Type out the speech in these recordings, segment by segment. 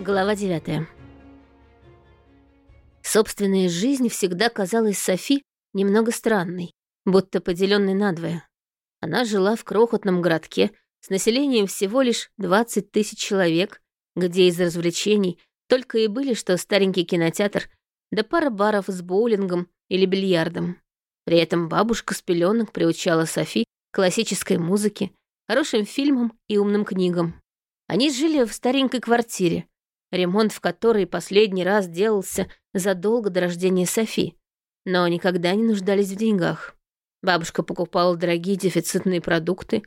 Глава 9. Собственная жизнь всегда казалась Софи немного странной, будто поделенной надвое. Она жила в крохотном городке с населением всего лишь 20 тысяч человек, где из развлечений только и были что старенький кинотеатр да пара баров с боулингом или бильярдом. При этом бабушка с пеленок приучала Софи классической музыке, хорошим фильмам и умным книгам. Они жили в старенькой квартире, ремонт в которой последний раз делался задолго до рождения Софи, но никогда не нуждались в деньгах. Бабушка покупала дорогие дефицитные продукты,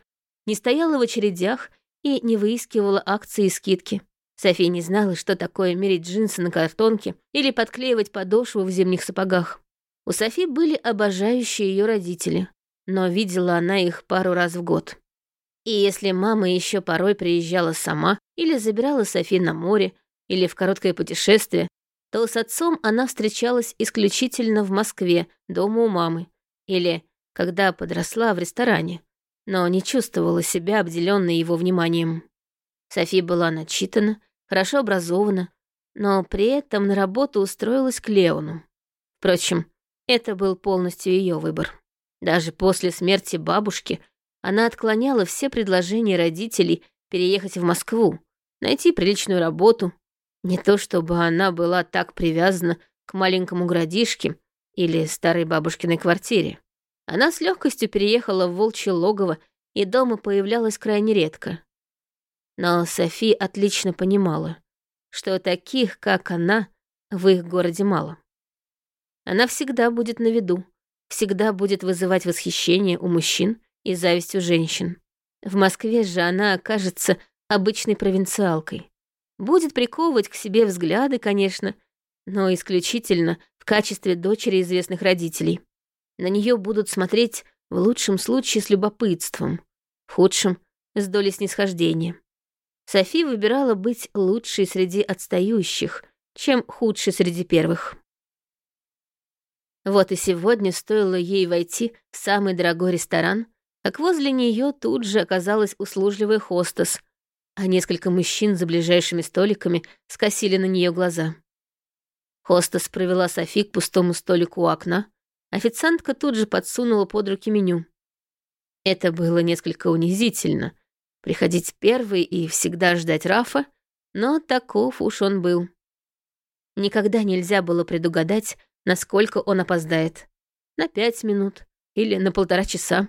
не стояла в очередях и не выискивала акции и скидки. София не знала, что такое мерить джинсы на картонке или подклеивать подошву в зимних сапогах. У Софи были обожающие ее родители, но видела она их пару раз в год. И если мама еще порой приезжала сама или забирала Софи на море, или в короткое путешествие, то с отцом она встречалась исключительно в Москве, дома у мамы, или, когда подросла, в ресторане, но не чувствовала себя обделенной его вниманием. Софи была начитана, хорошо образована, но при этом на работу устроилась к Леону. Впрочем, это был полностью ее выбор. Даже после смерти бабушки она отклоняла все предложения родителей переехать в Москву, найти приличную работу, не то чтобы она была так привязана к маленькому городишке или старой бабушкиной квартире. Она с легкостью переехала в волчье логово и дома появлялась крайне редко. Но Софи отлично понимала, что таких, как она, в их городе мало. Она всегда будет на виду, всегда будет вызывать восхищение у мужчин и зависть у женщин. В Москве же она окажется обычной провинциалкой. Будет приковывать к себе взгляды, конечно, но исключительно в качестве дочери известных родителей. На нее будут смотреть в лучшем случае с любопытством, в худшем — с долей снисхождения. Софи выбирала быть лучшей среди отстающих, чем худшей среди первых. Вот и сегодня стоило ей войти в самый дорогой ресторан, как возле нее тут же оказалась услужливая хостес — а несколько мужчин за ближайшими столиками скосили на нее глаза. Хостес провела Софи к пустому столику у окна. Официантка тут же подсунула под руки меню. Это было несколько унизительно. Приходить первый и всегда ждать Рафа, но таков уж он был. Никогда нельзя было предугадать, насколько он опоздает. На пять минут или на полтора часа.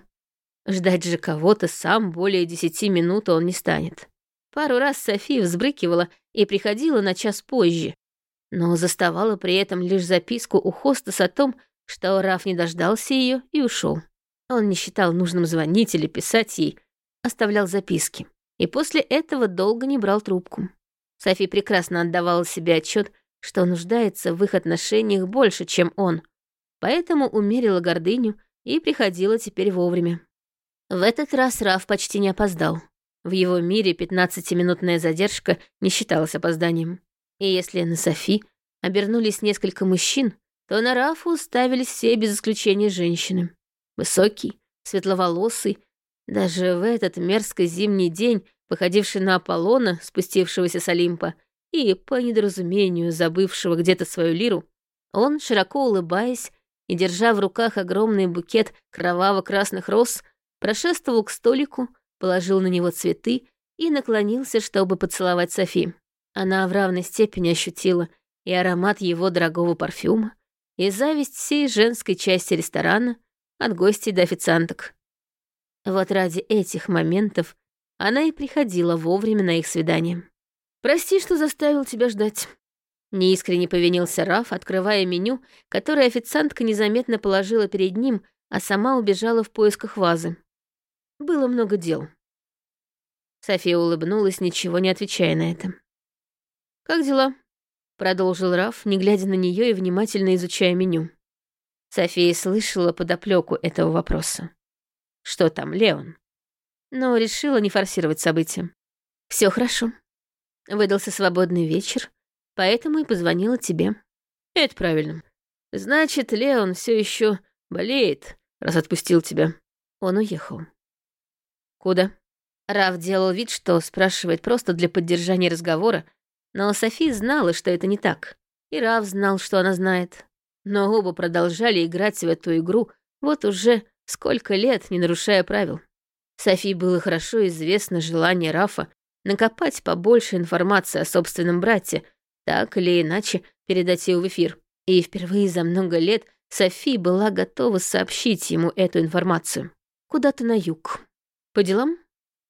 Ждать же кого-то сам более десяти минут он не станет. Пару раз София взбрыкивала и приходила на час позже, но заставала при этом лишь записку у хостес о том, что Раф не дождался ее и ушел. Он не считал нужным звонить или писать ей, оставлял записки. И после этого долго не брал трубку. Софи прекрасно отдавала себе отчет, что нуждается в их отношениях больше, чем он, поэтому умерила гордыню и приходила теперь вовремя. В этот раз Раф почти не опоздал. В его мире 15-минутная задержка не считалась опозданием. И если на Софи обернулись несколько мужчин, то на Рафу ставились все без исключения женщины. Высокий, светловолосый, даже в этот мерзкий зимний день, походивший на Аполлона, спустившегося с Олимпа, и, по недоразумению, забывшего где-то свою лиру, он, широко улыбаясь и держа в руках огромный букет кроваво-красных роз, прошествовал к столику, положил на него цветы и наклонился, чтобы поцеловать Софи. Она в равной степени ощутила и аромат его дорогого парфюма, и зависть всей женской части ресторана, от гостей до официанток. Вот ради этих моментов она и приходила вовремя на их свидание. «Прости, что заставил тебя ждать». Неискренне повинился Раф, открывая меню, которое официантка незаметно положила перед ним, а сама убежала в поисках вазы. Было много дел. София улыбнулась, ничего не отвечая на это. «Как дела?» — продолжил Раф, не глядя на нее и внимательно изучая меню. София слышала подоплеку этого вопроса. «Что там, Леон?» Но решила не форсировать события. Все хорошо. Выдался свободный вечер, поэтому и позвонила тебе. Это правильно. Значит, Леон все еще болеет, раз отпустил тебя. Он уехал. Куда? Раф делал вид, что спрашивает просто для поддержания разговора, Но Софи знала, что это не так. И Рав знал, что она знает. Но оба продолжали играть в эту игру вот уже сколько лет, не нарушая правил. Софи было хорошо известно желание Рафа накопать побольше информации о собственном брате, так или иначе передать ее в эфир. И впервые за много лет Софи была готова сообщить ему эту информацию. Куда-то на юг. По делам?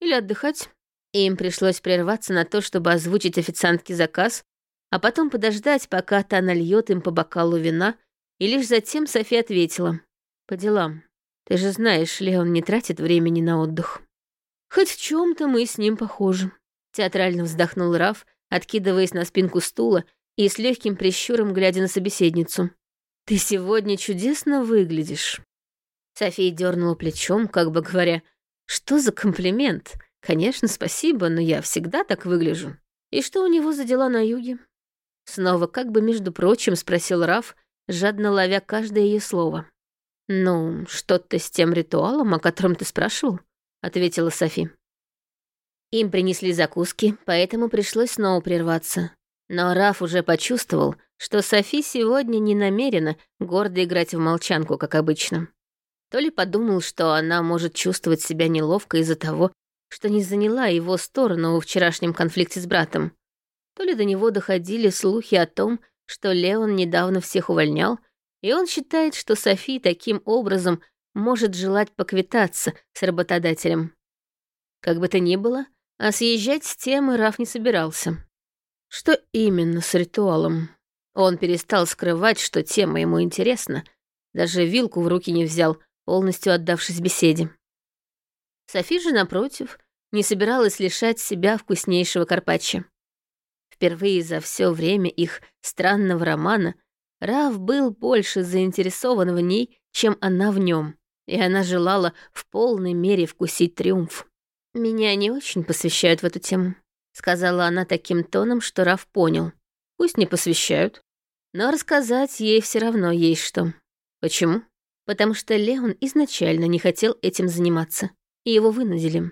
Или отдыхать? Им пришлось прерваться на то, чтобы озвучить официантке заказ, а потом подождать, пока та нальет им по бокалу вина, и лишь затем София ответила. «По делам. Ты же знаешь, Леон не тратит времени на отдых. Хоть в чем то мы с ним похожи». Театрально вздохнул Раф, откидываясь на спинку стула и с легким прищуром глядя на собеседницу. «Ты сегодня чудесно выглядишь». София дернула плечом, как бы говоря, «Что за комплимент? Конечно, спасибо, но я всегда так выгляжу». «И что у него за дела на юге?» Снова, как бы между прочим, спросил Раф, жадно ловя каждое ее слово. «Ну, что-то с тем ритуалом, о котором ты спрашивал?» — ответила Софи. Им принесли закуски, поэтому пришлось снова прерваться. Но Раф уже почувствовал, что Софи сегодня не намерена гордо играть в молчанку, как обычно. То ли подумал, что она может чувствовать себя неловко из-за того, что не заняла его сторону во вчерашнем конфликте с братом, то ли до него доходили слухи о том, что Леон недавно всех увольнял, и он считает, что Софи таким образом может желать поквитаться с работодателем. Как бы то ни было, а съезжать с темы Раф не собирался. Что именно с ритуалом? Он перестал скрывать, что тема ему интересна, даже вилку в руки не взял, полностью отдавшись беседе. Софи же, напротив, не собиралась лишать себя вкуснейшего карпаччо. Впервые за все время их странного романа Рав был больше заинтересован в ней, чем она в нем, и она желала в полной мере вкусить триумф. «Меня не очень посвящают в эту тему», — сказала она таким тоном, что Рав понял. «Пусть не посвящают, но рассказать ей все равно есть что. Почему? Потому что Леон изначально не хотел этим заниматься, и его вынудили».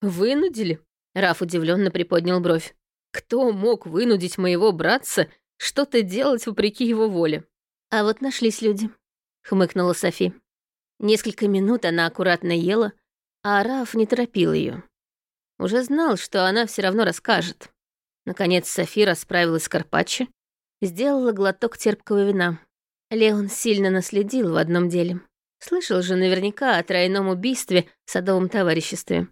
«Вынудили?» — Раф удивленно приподнял бровь. Кто мог вынудить моего братца что-то делать вопреки его воле? А вот нашлись люди, хмыкнула Софи. Несколько минут она аккуратно ела, а Раф не торопил ее. Уже знал, что она все равно расскажет. Наконец Софи расправилась с Карпаччо, сделала глоток терпкого вина. Леон сильно наследил в одном деле. Слышал же наверняка о тройном убийстве в садовом товариществе.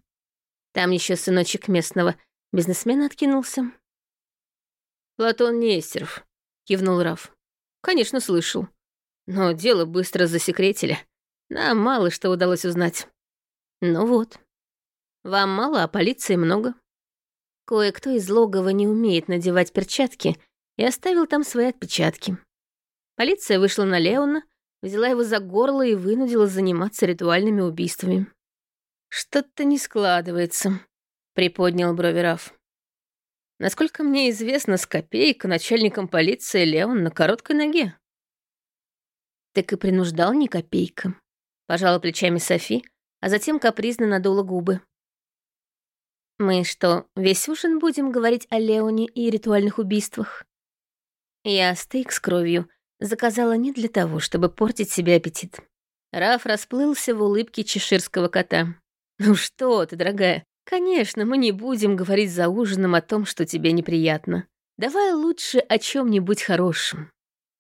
Там еще сыночек местного Бизнесмен откинулся. «Платон Нестеров», — кивнул Раф. «Конечно, слышал. Но дело быстро засекретили. Нам мало что удалось узнать. Ну вот. Вам мало, а полиции много. Кое-кто из логова не умеет надевать перчатки и оставил там свои отпечатки. Полиция вышла на Леона, взяла его за горло и вынудила заниматься ритуальными убийствами. Что-то не складывается приподнял брови Раф. Насколько мне известно, с копейка начальником полиции Леон на короткой ноге. Так и принуждал не копейка. Пожала плечами Софи, а затем капризно надула губы. Мы что, весь ужин будем говорить о Леоне и ритуальных убийствах? Я стейк с кровью заказала не для того, чтобы портить себе аппетит. Раф расплылся в улыбке чеширского кота. «Ну что ты, дорогая, Конечно, мы не будем говорить за ужином о том, что тебе неприятно. Давай лучше о чем-нибудь хорошем.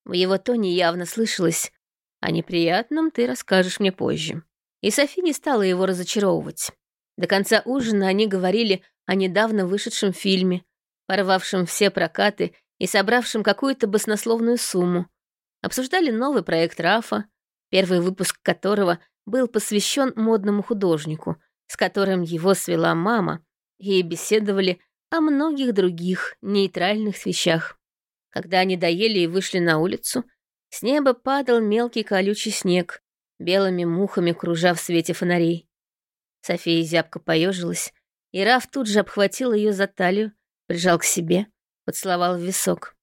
В его тоне явно слышалось «О неприятном ты расскажешь мне позже». И Софи не стала его разочаровывать. До конца ужина они говорили о недавно вышедшем фильме, порвавшем все прокаты и собравшем какую-то баснословную сумму. Обсуждали новый проект Рафа, первый выпуск которого был посвящен модному художнику — с которым его свела мама, и беседовали о многих других нейтральных вещах. Когда они доели и вышли на улицу, с неба падал мелкий колючий снег, белыми мухами кружа в свете фонарей. София зябко поежилась, и Раф тут же обхватил ее за талию, прижал к себе, поцеловал в висок.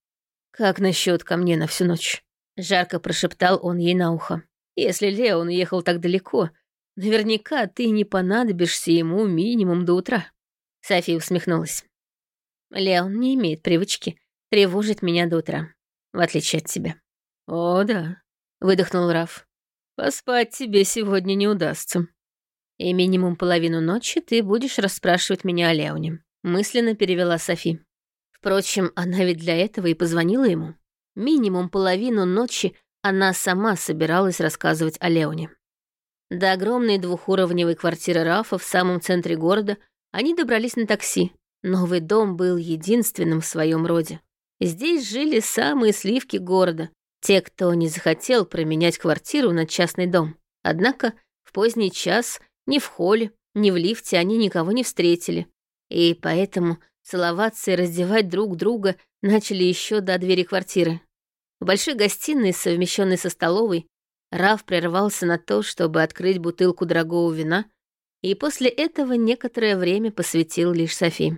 «Как насчет ко мне на всю ночь?» Жарко прошептал он ей на ухо. «Если Леон уехал так далеко, Наверняка ты не понадобишься ему минимум до утра. София усмехнулась. Леон не имеет привычки тревожить меня до утра, в отличие от тебя». «О, да», — выдохнул Раф. «Поспать тебе сегодня не удастся». «И минимум половину ночи ты будешь расспрашивать меня о Леоне», — мысленно перевела Софи. Впрочем, она ведь для этого и позвонила ему. Минимум половину ночи она сама собиралась рассказывать о Леоне. До огромной двухуровневой квартиры Рафа в самом центре города они добрались на такси. Новый дом был единственным в своем роде. Здесь жили самые сливки города, те, кто не захотел променять квартиру на частный дом. Однако в поздний час ни в холле, ни в лифте они никого не встретили. И поэтому целоваться и раздевать друг друга начали еще до двери квартиры. В большой гостиной, совмещенной со столовой, Раф прервался на то, чтобы открыть бутылку дорогого вина, и после этого некоторое время посвятил лишь Софи.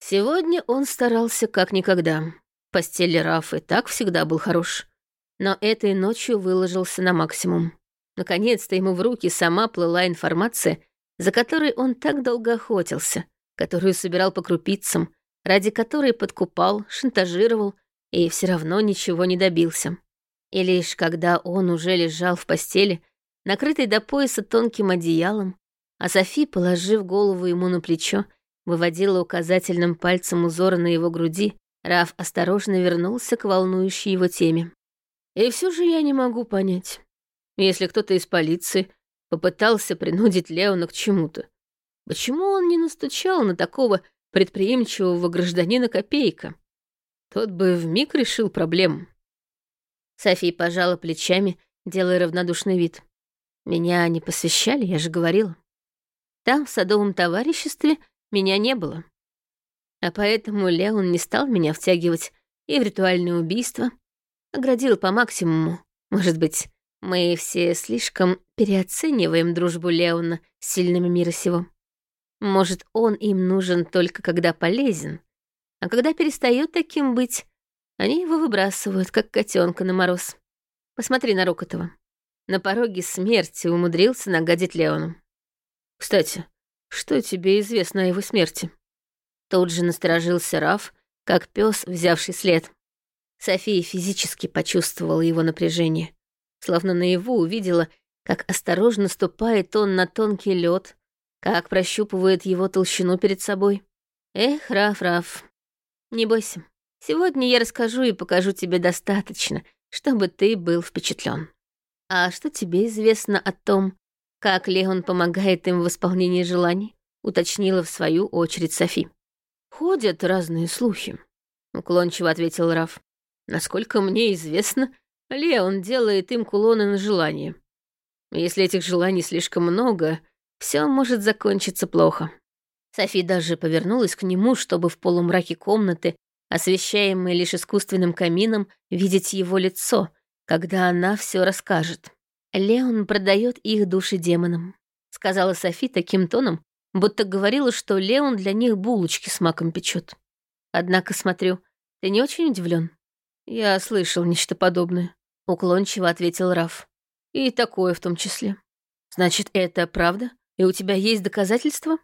Сегодня он старался как никогда постели Раф и так всегда был хорош. Но этой ночью выложился на максимум. Наконец-то ему в руки сама плыла информация, за которой он так долго охотился, которую собирал по крупицам, ради которой подкупал, шантажировал и все равно ничего не добился. И лишь когда он уже лежал в постели, накрытый до пояса тонким одеялом, а Софи, положив голову ему на плечо, выводила указательным пальцем узоры на его груди, Раф осторожно вернулся к волнующей его теме. «И все же я не могу понять, если кто-то из полиции попытался принудить Леона к чему-то, почему он не настучал на такого предприимчивого гражданина Копейка? Тот бы вмиг решил проблему». София пожала плечами, делая равнодушный вид. «Меня не посвящали, я же говорила. Там, в садовом товариществе, меня не было. А поэтому Леон не стал меня втягивать и в ритуальное убийство. Оградил по максимуму. Может быть, мы все слишком переоцениваем дружбу Леона с сильными мира сего. Может, он им нужен только когда полезен, а когда перестает таким быть, они его выбрасывают, как котенка на мороз. Посмотри на Рокотова. На пороге смерти умудрился нагадить Леону. Кстати, что тебе известно о его смерти? Тут же насторожился Раф, как пес, взявший след. София физически почувствовала его напряжение, словно наяву увидела, как осторожно ступает он на тонкий лед, как прощупывает его толщину перед собой. Эх, Раф, Раф, не бойся. Сегодня я расскажу и покажу тебе достаточно, чтобы ты был впечатлен. А что тебе известно о том, как Леон помогает им в исполнении желаний? Уточнила в свою очередь Софи. «Ходят разные слухи», — уклончиво ответил Раф. «Насколько мне известно, Леон делает им кулоны на желание. Если этих желаний слишком много, все может закончиться плохо». Софи даже повернулась к нему, чтобы в полумраке комнаты, освещаемой лишь искусственным камином, видеть его лицо, когда она все расскажет. «Леон продает их души демонам», — сказала Софи таким тоном, будто говорила, что Леон для них булочки с маком печет. Однако, смотрю, ты не очень удивлен. Я слышал нечто подобное, уклончиво ответил Раф. И такое в том числе. Значит, это правда? И у тебя есть доказательства?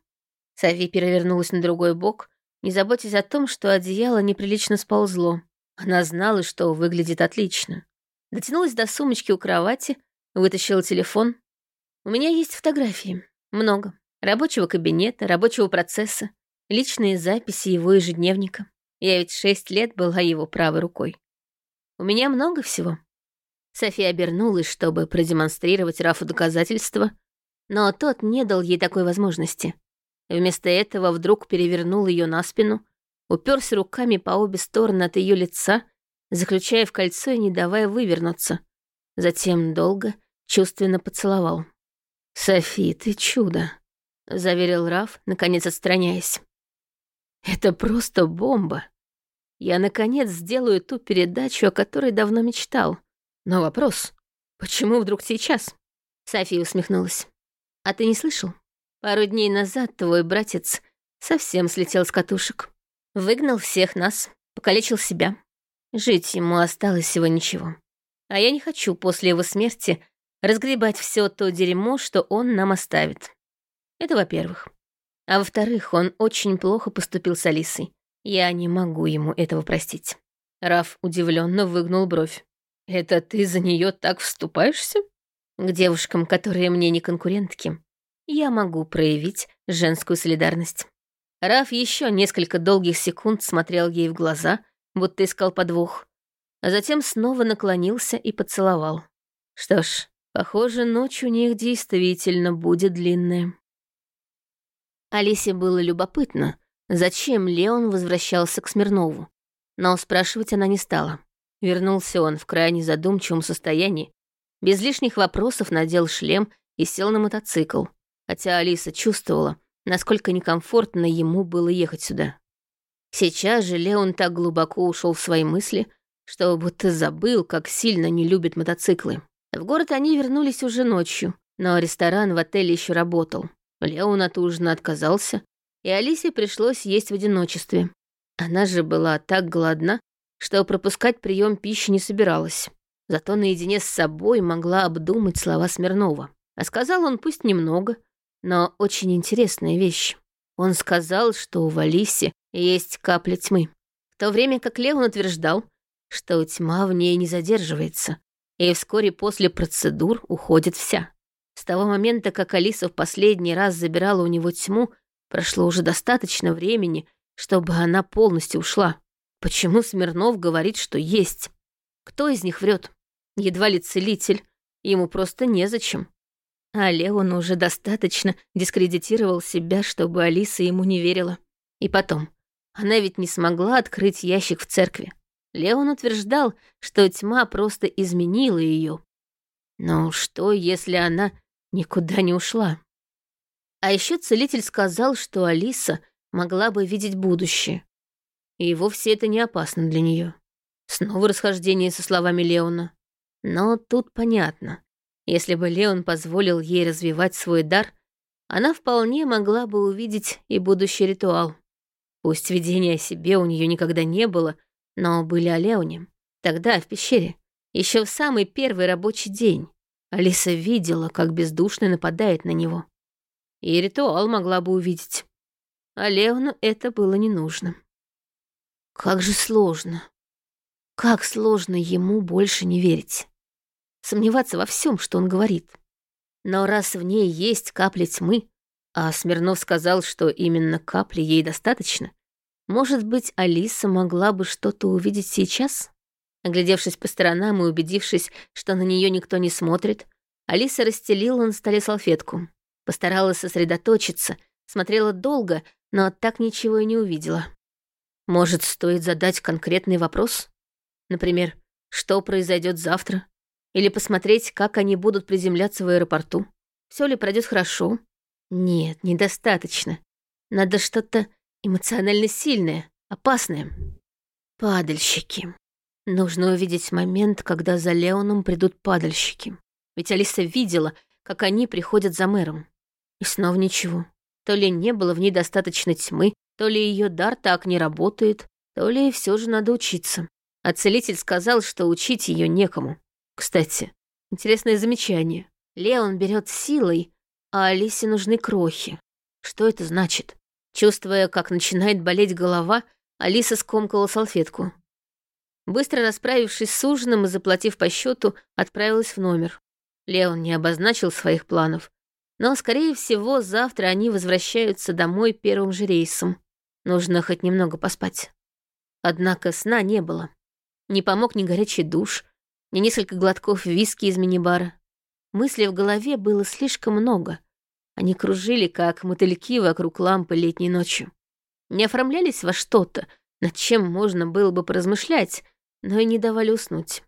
Сави перевернулась на другой бок, не заботясь о том, что одеяло неприлично сползло. Она знала, что выглядит отлично. Дотянулась до сумочки у кровати, вытащила телефон. У меня есть фотографии. Много рабочего кабинета, рабочего процесса, личные записи его ежедневника. Я ведь шесть лет была его правой рукой. У меня много всего. София обернулась, чтобы продемонстрировать Рафу доказательства, но тот не дал ей такой возможности. Вместо этого вдруг перевернул ее на спину, уперся руками по обе стороны от ее лица, заключая в кольцо и не давая вывернуться. Затем долго, чувственно поцеловал. «Софи, ты чудо!» заверил Раф, наконец отстраняясь. Это просто бомба. Я, наконец, сделаю ту передачу, о которой давно мечтал. Но вопрос, почему вдруг сейчас? София усмехнулась. А ты не слышал? Пару дней назад твой братец совсем слетел с катушек. Выгнал всех нас, покалечил себя. Жить ему осталось всего ничего. А я не хочу после его смерти разгребать все то дерьмо, что он нам оставит. Это во-первых. А во-вторых, он очень плохо поступил с Алисой. Я не могу ему этого простить. Раф удивленно выгнул бровь. «Это ты за нее так вступаешься?» «К девушкам, которые мне не конкурентки, я могу проявить женскую солидарность». Раф еще несколько долгих секунд смотрел ей в глаза, будто искал подвох, а затем снова наклонился и поцеловал. Что ж, похоже, ночь у них действительно будет длинная. Алисе было любопытно, зачем Леон возвращался к Смирнову, но спрашивать она не стала. Вернулся он в крайне задумчивом состоянии, без лишних вопросов надел шлем и сел на мотоцикл, хотя Алиса чувствовала, насколько некомфортно ему было ехать сюда. Сейчас же Леон так глубоко ушел в свои мысли, что будто забыл, как сильно не любит мотоциклы. В город они вернулись уже ночью, но ресторан в отеле еще работал. Леон от ужина отказался, и Алисе пришлось есть в одиночестве. Она же была так голодна, что пропускать прием пищи не собиралась. Зато наедине с собой могла обдумать слова Смирнова. А сказал он пусть немного, но очень интересная вещь. Он сказал, что в Алисе есть капля тьмы. В то время как Леон утверждал, что тьма в ней не задерживается, и вскоре после процедур уходит вся. С того момента, как Алиса в последний раз забирала у него тьму, прошло уже достаточно времени, чтобы она полностью ушла. Почему Смирнов говорит, что есть? Кто из них врет? Едва ли целитель, ему просто незачем. А Леон уже достаточно дискредитировал себя, чтобы Алиса ему не верила. И потом, она ведь не смогла открыть ящик в церкви. Леон утверждал, что тьма просто изменила ее. Но что, если она никуда не ушла? А еще целитель сказал, что Алиса могла бы видеть будущее. И вовсе это не опасно для нее. Снова расхождение со словами Леона. Но тут понятно. Если бы Леон позволил ей развивать свой дар, она вполне могла бы увидеть и будущий ритуал. Пусть видения о себе у нее никогда не было, но были о Леоне. Тогда, в пещере, еще в самый первый рабочий день, Алиса видела, как бездушный нападает на него. И ритуал могла бы увидеть. А Леону это было не нужно. Как же сложно. Как сложно ему больше не верить. Сомневаться во всем, что он говорит. Но раз в ней есть капля тьмы, а Смирнов сказал, что именно капли ей достаточно, может быть, Алиса могла бы что-то увидеть сейчас? Оглядевшись по сторонам и убедившись, что на нее никто не смотрит, Алиса расстелила на столе салфетку. Постаралась сосредоточиться, смотрела долго, но так ничего и не увидела. Может, стоит задать конкретный вопрос? Например, что произойдет завтра? Или посмотреть, как они будут приземляться в аэропорту? Все ли пройдет хорошо? Нет, недостаточно. Надо что-то эмоционально сильное, опасное. Падальщики. Нужно увидеть момент, когда за Леоном придут падальщики. Ведь Алиса видела, как они приходят за мэром. И снова ничего. То ли не было в ней достаточно тьмы, то ли ее дар так не работает, то ли все же надо учиться. А целитель сказал, что учить ее некому. Кстати, интересное замечание. Леон берет силой, а Алисе нужны крохи. Что это значит? Чувствуя, как начинает болеть голова, Алиса скомкала салфетку. Быстро расправившись с ужином и заплатив по счету, отправилась в номер. Леон не обозначил своих планов, но, скорее всего, завтра они возвращаются домой первым же рейсом. Нужно хоть немного поспать. Однако сна не было. Не помог ни горячий душ, ни несколько глотков виски из мини-бара. Мыслей в голове было слишком много — они кружили, как мотыльки вокруг лампы летней ночью. Не оформлялись во что-то, над чем можно было бы поразмышлять, но и не давали уснуть.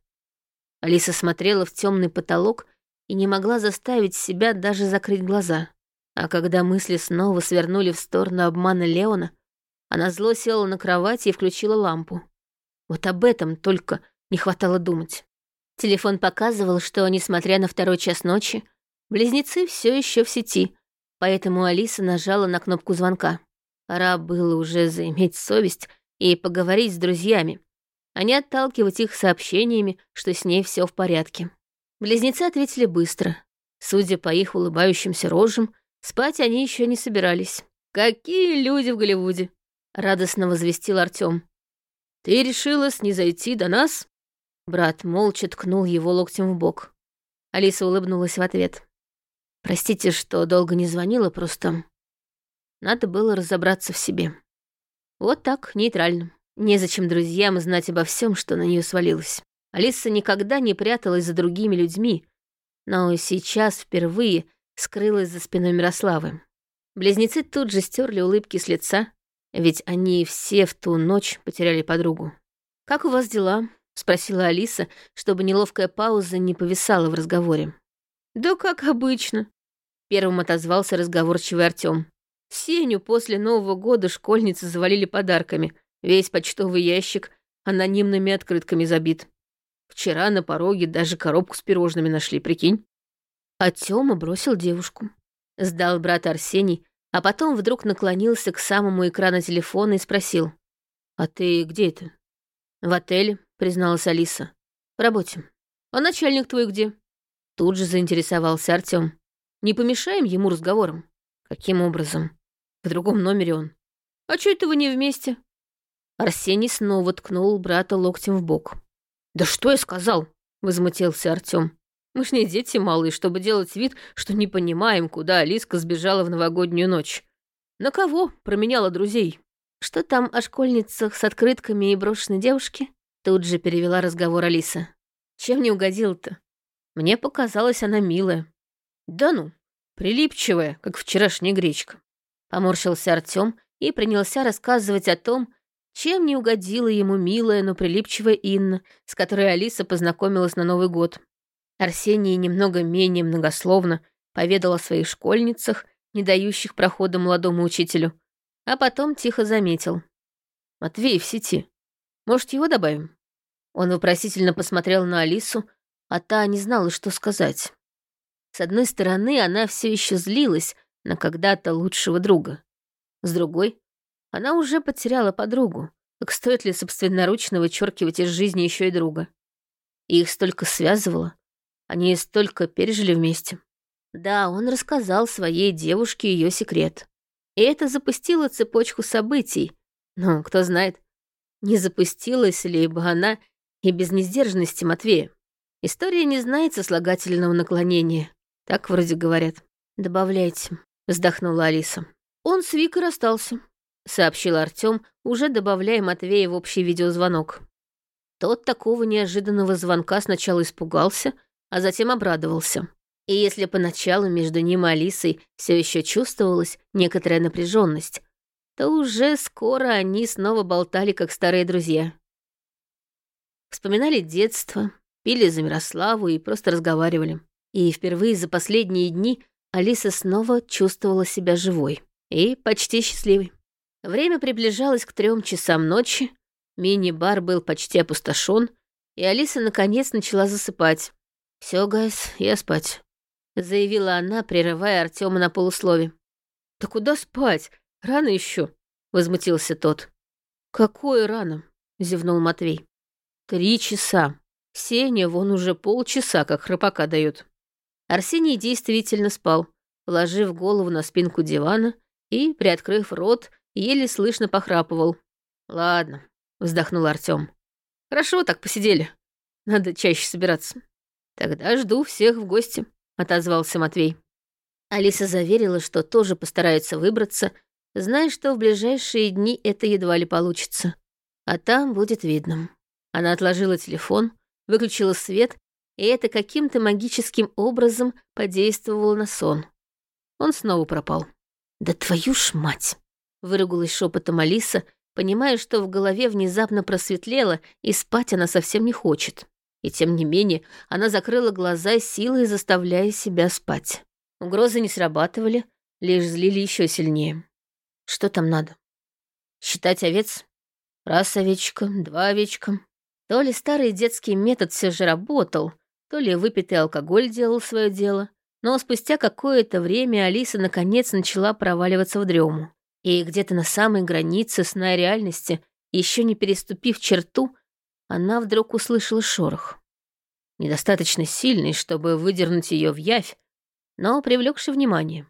Алиса смотрела в темный потолок и не могла заставить себя даже закрыть глаза. А когда мысли снова свернули в сторону обмана Леона, она зло села на кровати и включила лампу. Вот об этом только не хватало думать. Телефон показывал, что, несмотря на второй час ночи, близнецы все еще в сети, поэтому Алиса нажала на кнопку звонка. Пора было уже заиметь совесть и поговорить с друзьями, а не отталкивать их сообщениями, что с ней все в порядке. Близнецы ответили быстро. Судя по их улыбающимся рожам, спать они еще не собирались. Какие люди в Голливуде! — радостно возвестил Артём. «Ты решила снизойти до нас?» Брат молча ткнул его локтем в бок. Алиса улыбнулась в ответ. «Простите, что долго не звонила, просто надо было разобраться в себе. Вот так, нейтрально. Незачем друзьям знать обо всем, что на нее свалилось. Алиса никогда не пряталась за другими людьми, но сейчас впервые скрылась за спиной Мирославы. Близнецы тут же стерли улыбки с лица, ведь они все в ту ночь потеряли подругу. «Как у вас дела?» — спросила Алиса, чтобы неловкая пауза не повисала в разговоре. «Да как обычно», — первым отозвался разговорчивый Артём. Сеню после Нового года школьницы завалили подарками. Весь почтовый ящик анонимными открытками забит. Вчера на пороге даже коробку с пирожными нашли, прикинь. А Тёма бросил девушку. Сдал брат Арсений, а потом вдруг наклонился к самому экрану телефона и спросил. «А ты где это?» «В отеле», — призналась Алиса. «По работе». «А начальник твой где?» Тут же заинтересовался Артём. «Не помешаем ему разговором?» «Каким образом?» «В другом номере он». «А чё это вы не вместе?» Арсений снова ткнул брата локтем в бок. «Да что я сказал?» — возмутился Артём. Мы ж не дети малые, чтобы делать вид, что не понимаем, куда Алиска сбежала в новогоднюю ночь. На кого променяла друзей? Что там о школьницах с открытками и брошенной девушке? Тут же перевела разговор Алиса. Чем не угодила-то? Мне показалось, она милая. Да ну, прилипчивая, как вчерашняя гречка. Поморщился Артём и принялся рассказывать о том, чем не угодила ему милая, но прилипчивая Инна, с которой Алиса познакомилась на Новый год. Арсений немного менее многословно поведал о своих школьницах, не дающих прохода молодому учителю, а потом тихо заметил. «Матвей в сети. Может, его добавим?» Он вопросительно посмотрел на Алису, а та не знала, что сказать. С одной стороны, она все еще злилась на когда-то лучшего друга. С другой, она уже потеряла подругу. Так стоит ли собственноручно вычеркивать из жизни еще и друга? их столько связывало, они столько пережили вместе. Да, он рассказал своей девушке ее секрет. И это запустило цепочку событий. Но кто знает, не запустилась ли бы она и без несдержанности Матвея. История не знает сослагательного наклонения. Так вроде говорят. «Добавляйте», — вздохнула Алиса. «Он с Викой расстался», — сообщил Артём, уже добавляя Матвея в общий видеозвонок. Тот такого неожиданного звонка сначала испугался, а затем обрадовался. И если поначалу между ним и Алисой все еще чувствовалась некоторая напряженность, то уже скоро они снова болтали, как старые друзья. Вспоминали детство, пили за Мирославу и просто разговаривали. И впервые за последние дни Алиса снова чувствовала себя живой и почти счастливой. Время приближалось к трем часам ночи, мини-бар был почти опустошен, и Алиса наконец начала засыпать. Все, Гайс, я спать», — заявила она, прерывая Артема на полуслове. «Да куда спать? Рано еще, возмутился тот. «Какое рано?» — зевнул Матвей. «Три часа. Сеня вон уже полчаса, как храпака дает». Арсений действительно спал, положив голову на спинку дивана и, приоткрыв рот, еле слышно похрапывал. «Ладно», — вздохнул Артем. «Хорошо так посидели. Надо чаще собираться». «Тогда жду всех в гости», — отозвался Матвей. Алиса заверила, что тоже постарается выбраться, зная, что в ближайшие дни это едва ли получится. А там будет видно. Она отложила телефон, выключила свет, и это каким-то магическим образом подействовало на сон. Он снова пропал. «Да твою ж мать!» — выругалась шепотом Алиса, понимая, что в голове внезапно просветлело, и спать она совсем не хочет. И тем не менее она закрыла глаза силой, заставляя себя спать. Угрозы не срабатывали, лишь злили еще сильнее. Что там надо? Считать овец? Раз овечка, два овечка. То ли старый детский метод все же работал, то ли выпитый алкоголь делал свое дело. Но спустя какое-то время Алиса наконец начала проваливаться в дрему. И где-то на самой границе сна и реальности, еще не переступив черту, она вдруг услышала шорох. Недостаточно сильный, чтобы выдернуть ее в явь, но привлекший внимание.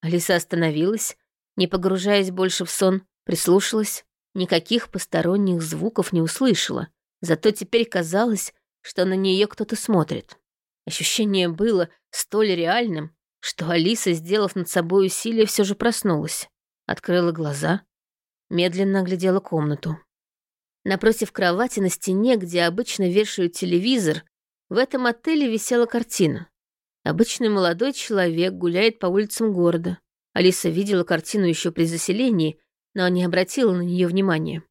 Алиса остановилась, не погружаясь больше в сон, Прислушалась, никаких посторонних звуков не услышала, зато теперь казалось, что на нее кто-то смотрит. Ощущение было столь реальным, что Алиса, сделав над собой усилие, все же проснулась. Открыла глаза, медленно оглядела комнату. Напротив кровати на стене, где обычно вешают телевизор, в этом отеле висела картина. Обычный молодой человек гуляет по улицам города. Алиса видела картину еще при заселении, но не обратила на нее внимания.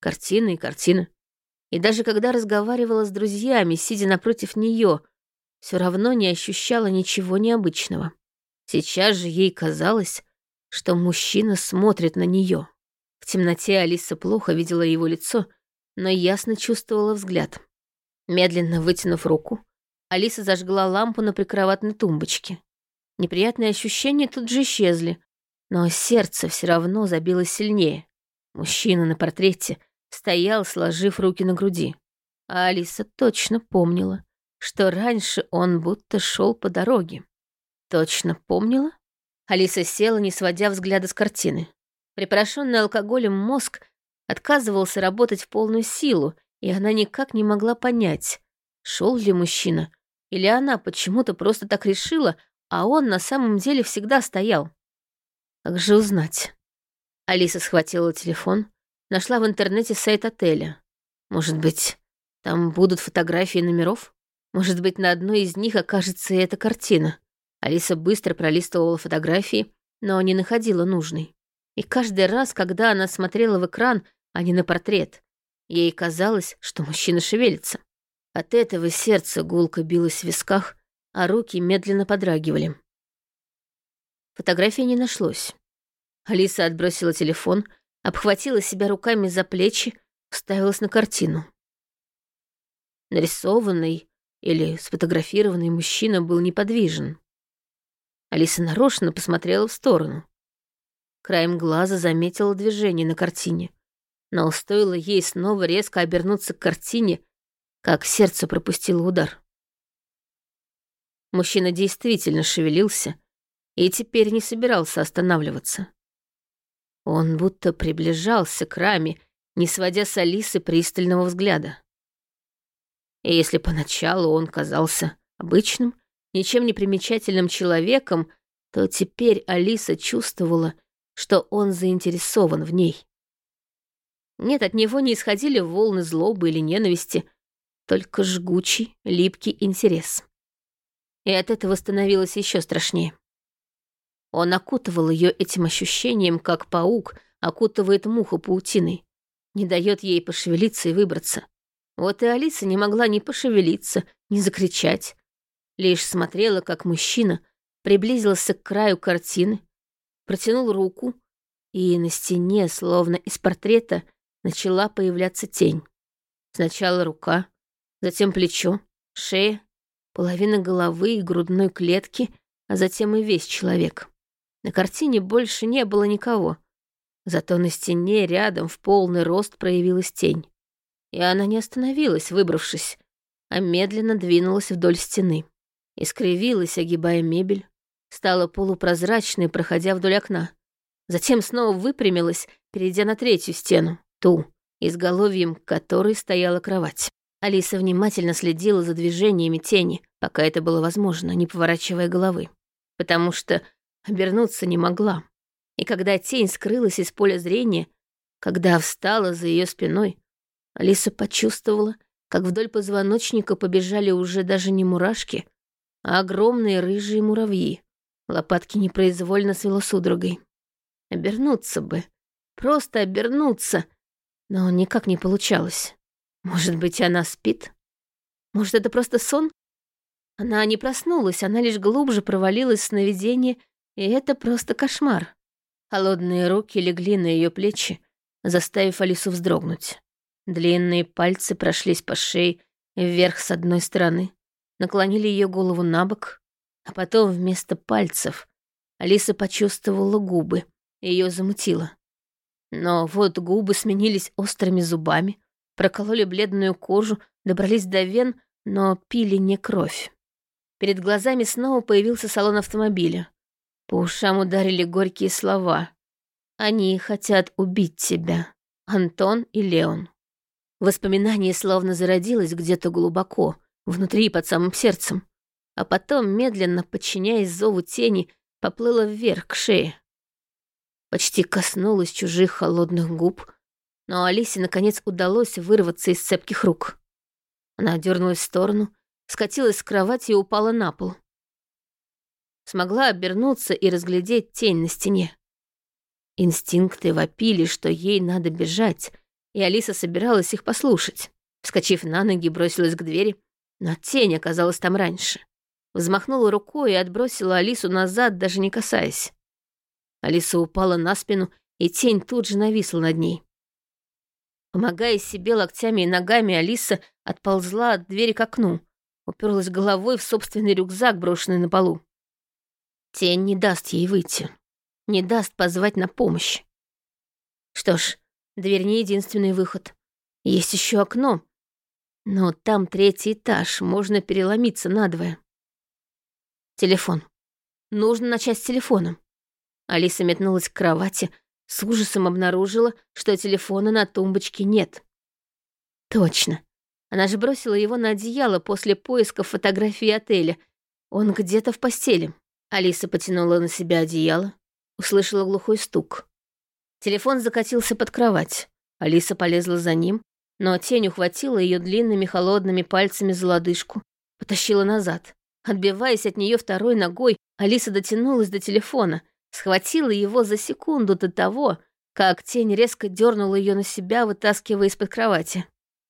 Картина и картина. И даже когда разговаривала с друзьями, сидя напротив нее, все равно не ощущала ничего необычного. Сейчас же ей казалось, что мужчина смотрит на нее. В темноте Алиса плохо видела его лицо, но ясно чувствовала взгляд. Медленно вытянув руку, Алиса зажгла лампу на прикроватной тумбочке. Неприятные ощущения тут же исчезли, но сердце все равно забилось сильнее. Мужчина на портрете стоял, сложив руки на груди. А Алиса точно помнила, что раньше он будто шел по дороге. Точно помнила? Алиса села, не сводя взгляда с картины. Припорошенный алкоголем мозг отказывался работать в полную силу, и она никак не могла понять, шел ли мужчина, или она почему-то просто так решила, а он на самом деле всегда стоял. Как же узнать? Алиса схватила телефон, нашла в интернете сайт отеля. Может быть, там будут фотографии номеров? Может быть, на одной из них окажется и эта картина. Алиса быстро пролистывала фотографии, но не находила нужной. И каждый раз, когда она смотрела в экран, а не на портрет, ей казалось, что мужчина шевелится. От этого сердце гулко билось в висках, а руки медленно подрагивали. Фотографии не нашлось. Алиса отбросила телефон, обхватила себя руками за плечи, уставилась на картину. Нарисованный или сфотографированный мужчина был неподвижен. Алиса нарочно посмотрела в сторону. Краем глаза заметила движение на картине. Но стоило ей снова резко обернуться к картине, как сердце пропустило удар. Мужчина действительно шевелился и теперь не собирался останавливаться. Он будто приближался к раме, не сводя с Алисы пристального взгляда. И если поначалу он казался обычным, ничем не примечательным человеком, то теперь Алиса чувствовала, что он заинтересован в ней. Нет, от него не исходили волны злобы или ненависти, только жгучий, липкий интерес. И от этого становилось еще страшнее. Он окутывал ее этим ощущением, как паук окутывает муху паутиной, не дает ей пошевелиться и выбраться. Вот и Алиса не могла ни пошевелиться, ни закричать, лишь смотрела, как мужчина приблизился к краю картины, протянул руку, и на стене, словно из портрета, начала появляться тень. Сначала рука, затем плечо, шея, половина головы и грудной клетки, а затем и весь человек. На картине больше не было никого, зато на стене рядом в полный рост проявилась тень. И она не остановилась, выбравшись, а медленно двинулась вдоль стены искривилась, огибая мебель, стала полупрозрачной, проходя вдоль окна. Затем снова выпрямилась, перейдя на третью стену, ту, изголовьем которой стояла кровать. Алиса внимательно следила за движениями тени, пока это было возможно, не поворачивая головы. Потому что обернуться не могла. И когда тень скрылась из поля зрения, когда встала за ее спиной, Алиса почувствовала, как вдоль позвоночника побежали уже даже не мурашки, а огромные рыжие муравьи. Лопатки непроизвольно свело судорогой. Обернуться бы. Просто обернуться. Но никак не получалось. Может быть, она спит? Может, это просто сон? Она не проснулась, она лишь глубже провалилась в сновидение, и это просто кошмар. Холодные руки легли на ее плечи, заставив Алису вздрогнуть. Длинные пальцы прошлись по шее вверх с одной стороны, наклонили ее голову на бок, а потом вместо пальцев Алиса почувствовала губы, ее замутило. Но вот губы сменились острыми зубами, прокололи бледную кожу, добрались до вен, но пили не кровь. Перед глазами снова появился салон автомобиля. По ушам ударили горькие слова. Они хотят убить тебя. Антон и Леон. Воспоминание словно зародилось где-то глубоко, внутри, под самым сердцем, а потом, медленно подчиняясь зову тени, поплыло вверх к шее. Почти коснулась чужих холодных губ, но Алисе, наконец, удалось вырваться из цепких рук. Она дернулась в сторону, скатилась с кровати и упала на пол. Смогла обернуться и разглядеть тень на стене. Инстинкты вопили, что ей надо бежать, и Алиса собиралась их послушать. Вскочив на ноги, бросилась к двери, но тень оказалась там раньше. Взмахнула рукой и отбросила Алису назад, даже не касаясь. Алиса упала на спину, и тень тут же нависла над ней. Помогая себе локтями и ногами, Алиса отползла от двери к окну, уперлась головой в собственный рюкзак, брошенный на полу. Тень не даст ей выйти, не даст позвать на помощь. Что ж, дверь не единственный выход. Есть еще окно, но там третий этаж, можно переломиться надвое. Телефон. Нужно начать с телефона. Алиса метнулась к кровати, с ужасом обнаружила, что телефона на тумбочке нет. Точно. Она же бросила его на одеяло после поиска фотографии отеля. Он где-то в постели. Алиса потянула на себя одеяло, услышала глухой стук. Телефон закатился под кровать. Алиса полезла за ним, но тень ухватила ее длинными холодными пальцами за лодыжку, потащила назад. Отбиваясь от нее второй ногой, Алиса дотянулась до телефона, схватила его за секунду до того, как тень резко дернула ее на себя, вытаскивая из-под кровати.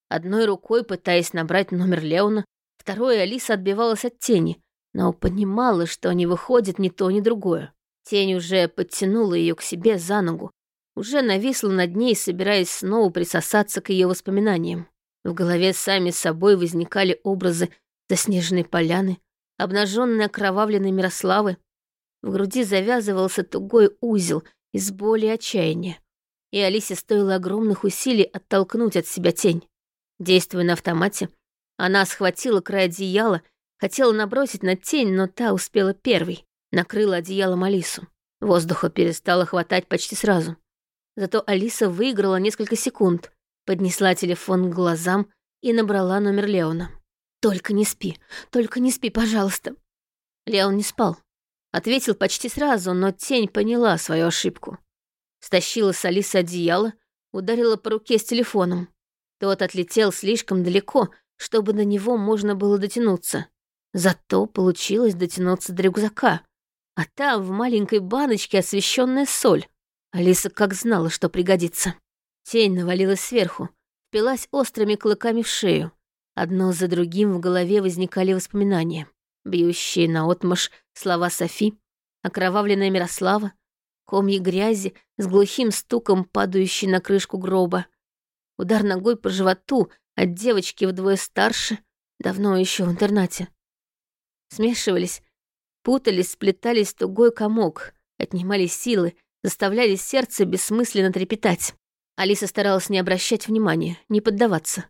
Одной рукой, пытаясь набрать номер Леона, второй Алиса отбивалась от тени, но понимала, что не выходит ни то, ни другое. Тень уже подтянула ее к себе за ногу, уже нависла над ней, собираясь снова присосаться к ее воспоминаниям. В голове сами собой возникали образы заснеженной поляны, обнаженной окровавленной Мирославы. В груди завязывался тугой узел из боли и отчаяния. И Алисе стоило огромных усилий оттолкнуть от себя тень. Действуя на автомате, она схватила край одеяла, хотела набросить на тень, но та успела первой, накрыла одеялом Алису. Воздуха перестало хватать почти сразу. Зато Алиса выиграла несколько секунд, поднесла телефон к глазам и набрала номер Леона. «Только не спи, только не спи, пожалуйста». Леон не спал. Ответил почти сразу, но тень поняла свою ошибку. Стащила с Алисы одеяло, ударила по руке с телефоном. Тот отлетел слишком далеко, чтобы до него можно было дотянуться. Зато получилось дотянуться до рюкзака. А там в маленькой баночке освещенная соль. Алиса как знала, что пригодится. Тень навалилась сверху, впилась острыми клыками в шею. Одно за другим в голове возникали воспоминания. Бьющие наотмашь слова Софи, окровавленная Мирослава, комья грязи с глухим стуком, падающие на крышку гроба, удар ногой по животу от девочки вдвое старше, давно еще в интернате. Смешивались, путались, сплетались тугой комок, отнимали силы, заставляли сердце бессмысленно трепетать. Алиса старалась не обращать внимания, не поддаваться.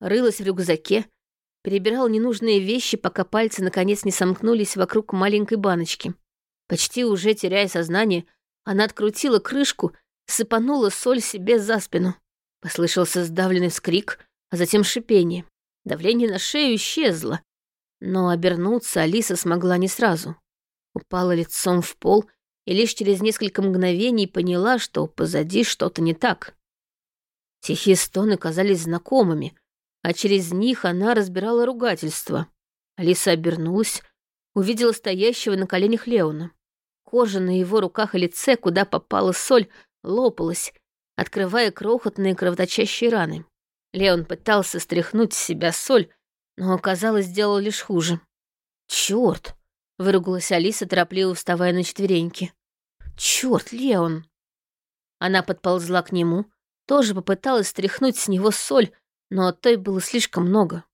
Рылась в рюкзаке, перебирала ненужные вещи, пока пальцы наконец не сомкнулись вокруг маленькой баночки. Почти уже теряя сознание, она открутила крышку, сыпанула соль себе за спину. Послышался сдавленный вскрик, а затем шипение. Давление на шею исчезло, но обернуться Алиса смогла не сразу. Упала лицом в пол и лишь через несколько мгновений поняла, что позади что-то не так. Тихие стоны казались знакомыми, а через них она разбирала ругательство. Алиса обернулась, увидела стоящего на коленях Леона. Кожа на его руках и лице, куда попала соль, лопалась, открывая крохотные кровоточащие раны. Леон пытался стряхнуть с себя соль, но, оказалось, сделал лишь хуже. «Чёрт!» — выругалась Алиса, торопливо вставая на четвереньки. «Чёрт, Леон!» Она подползла к нему, тоже попыталась стряхнуть с него соль, но той было слишком много.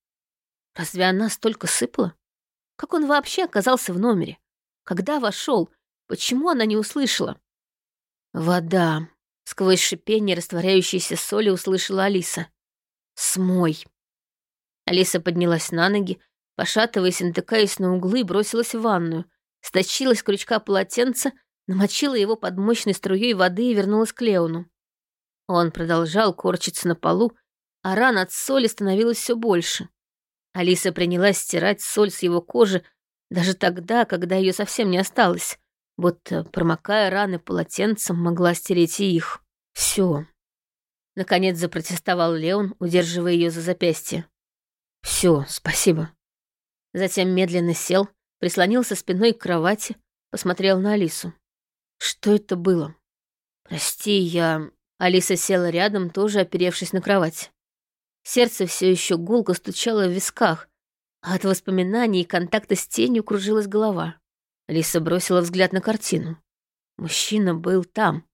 Разве она столько сыпала? Как он вообще оказался в номере? Когда вошел? Почему она не услышала? «Вода», Сквозь шипение растворяющейся соли услышала Алиса. «Смой». Алиса поднялась на ноги, пошатываясь натыкаясь на углы, бросилась в ванную, стащила с крючка полотенце, намочила его под мощной струей воды и вернулась к Леону. Он продолжал корчиться на полу, а ран от соли становилось все больше. Алиса принялась стирать соль с его кожи даже тогда, когда ее совсем не осталось, будто, промокая раны полотенцем, могла стереть и их. Все. Наконец запротестовал Леон, удерживая ее за запястье. Все, спасибо. Затем медленно сел, прислонился спиной к кровати, посмотрел на Алису. Что это было? Прости, я... Алиса села рядом, тоже оперевшись на кровать. Сердце все еще гулко стучало в висках, а от воспоминаний и контакта с тенью кружилась голова. Алиса бросила взгляд на картину. Мужчина был там.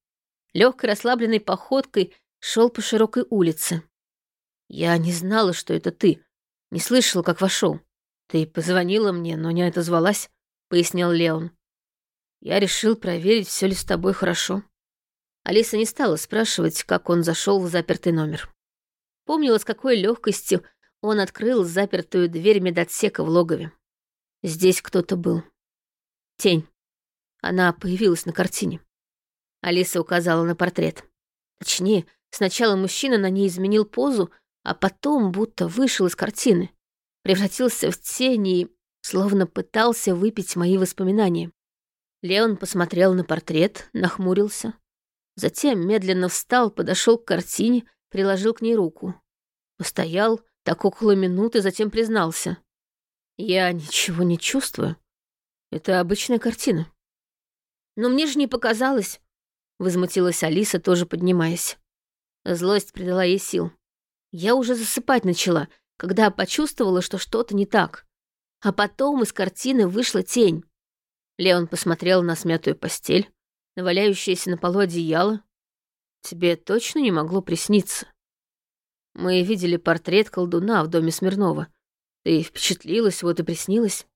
Легкой расслабленной походкой шел по широкой улице. Я не знала, что это ты. Не слышала, как вошел. Ты позвонила мне, но не отозвалась, пояснил Леон. Я решил проверить, все ли с тобой хорошо. Алиса не стала спрашивать, как он зашел в запертый номер. Помнила, с какой легкостью он открыл запертую дверь медотсека в логове. Здесь кто-то был. Тень. Она появилась на картине. Алиса указала на портрет. Точнее, сначала мужчина на ней изменил позу, а потом будто вышел из картины. Превратился в тень и словно пытался выпить мои воспоминания. Леон посмотрел на портрет, нахмурился. Затем медленно встал, подошел к картине, приложил к ней руку. Постоял так около минуты, затем признался. «Я ничего не чувствую. Это обычная картина». «Но мне же не показалось», — возмутилась Алиса, тоже поднимаясь. Злость придала ей сил. Я уже засыпать начала, когда почувствовала, что что-то не так. А потом из картины вышла тень. Леон посмотрел на смятую постель, на валяющееся на полу одеяло. Тебе точно не могло присниться? Мы видели портрет колдуна в доме Смирнова. Ты впечатлилась, вот и приснилась?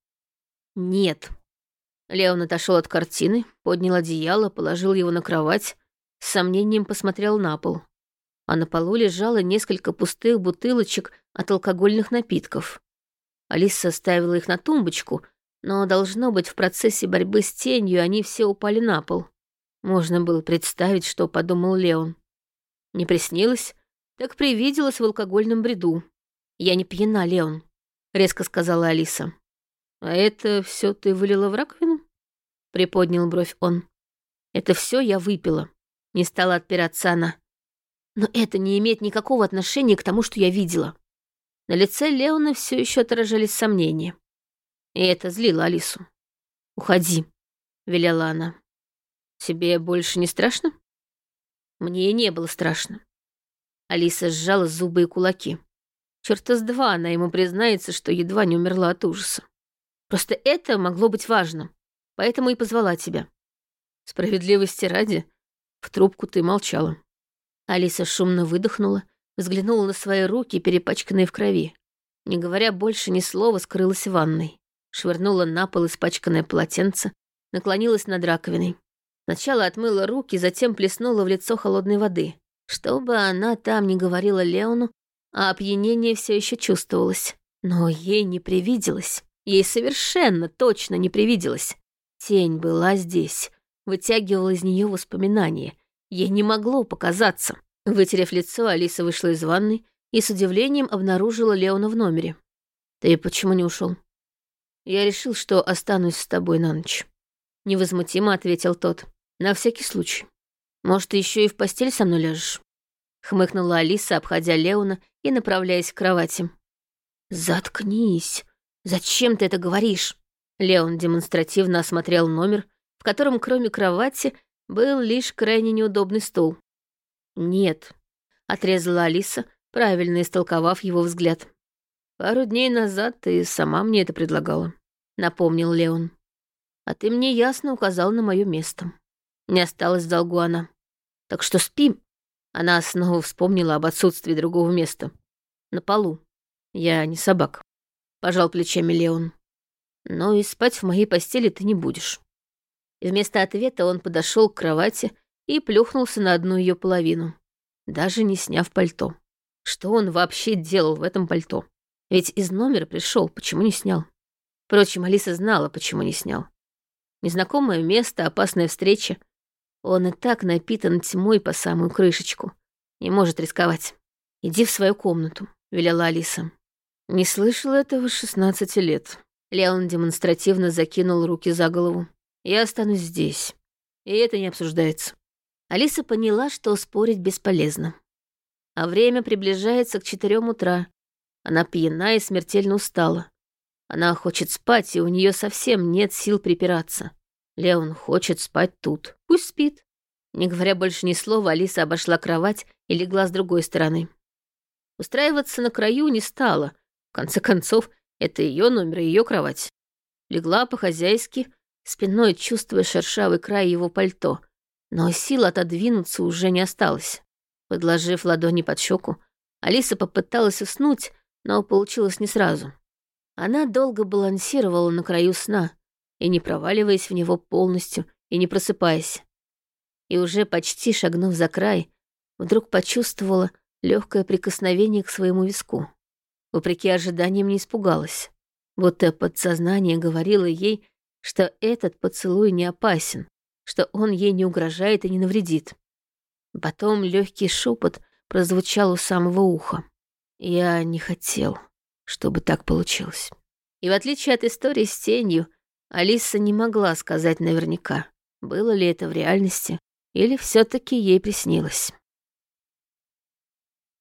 Нет. Леон отошел от картины, поднял одеяло, положил его на кровать, с сомнением посмотрел на пол. А на полу лежало несколько пустых бутылочек от алкогольных напитков. Алиса ставила их на тумбочку, но, должно быть, в процессе борьбы с тенью они все упали на пол. Можно было представить, что подумал Леон. Не приснилось, так привиделось в алкогольном бреду. Я не пьяна, Леон, резко сказала Алиса. А это все ты вылила в раковину? Приподнял бровь он. Это все я выпила. Не стала отпираться она. Но это не имеет никакого отношения к тому, что я видела. На лице Леона все еще отражались сомнения. И это злило Алису. «Уходи», — велела она. «Тебе больше не страшно?» Мне не было страшно. Алиса сжала зубы и кулаки. Черта с два она ему признается, что едва не умерла от ужаса. Просто это могло быть важно, поэтому и позвала тебя. Справедливости ради, в трубку ты молчала. Алиса шумно выдохнула, взглянула на свои руки, перепачканные в крови. Не говоря больше ни слова, скрылась в ванной швырнула на пол испачканное полотенце, наклонилась над раковиной. Сначала отмыла руки, затем плеснула в лицо холодной воды. Что бы она там ни говорила Леону, а опьянение все еще чувствовалось. Но ей не привиделось. Ей совершенно точно не привиделось. Тень была здесь, вытягивала из нее воспоминания. Ей не могло показаться. Вытерев лицо, Алиса вышла из ванной и с удивлением обнаружила Леона в номере. «Ты почему не ушел? Я решил, что останусь с тобой на ночь. Невозмутимо ответил тот. На всякий случай. Может, ты еще и в постель со мной ляжешь? Хмыкнула Алиса, обходя Леона и направляясь к кровати. «Заткнись! Зачем ты это говоришь?» Леон демонстративно осмотрел номер, в котором кроме кровати был лишь крайне неудобный стул. «Нет», — отрезала Алиса, правильно истолковав его взгляд. «Пару дней назад ты сама мне это предлагала», — напомнил Леон. «А ты мне ясно указал на мое место. Не осталось долгу она. Так что спи». Она снова вспомнила об отсутствии другого места. «На полу. Я не собак», — пожал плечами Леон. «Но и спать в моей постели ты не будешь». И вместо ответа он подошел к кровати и плюхнулся на одну ее половину, даже не сняв пальто. Что он вообще делал в этом пальто? Ведь из номера пришел, почему не снял? Впрочем, Алиса знала, почему не снял. Незнакомое место, опасная встреча. Он и так напитан тьмой по самую крышечку. Не может рисковать. «Иди в свою комнату», — велела Алиса. Не слышал этого шестнадцати лет. Леон демонстративно закинул руки за голову. «Я останусь здесь. И это не обсуждается». Алиса поняла, что спорить бесполезно. А время приближается к четырем утра. Она пьяна и смертельно устала. Она хочет спать, и у нее совсем нет сил припираться. Леон хочет спать тут. Пусть спит. Не говоря больше ни слова, Алиса обошла кровать и легла с другой стороны. Устраиваться на краю не стала. В конце концов, это ее номер и ее кровать. Легла по-хозяйски, спиной чувствуя шершавый край его пальто, но сил отодвинуться уже не осталось. Подложив ладони под щеку, Алиса попыталась уснуть, но получилось не сразу. Она долго балансировала на краю сна, и не проваливаясь в него полностью, и не просыпаясь. И уже почти шагнув за край, вдруг почувствовала легкое прикосновение к своему виску. Вопреки ожиданиям не испугалась. Будто подсознание говорило ей, что этот поцелуй не опасен, что он ей не угрожает и не навредит. Потом легкий шепот прозвучал у самого уха. Я не хотел, чтобы так получилось. И в отличие от истории с тенью, Алиса не могла сказать наверняка, было ли это в реальности или все таки ей приснилось.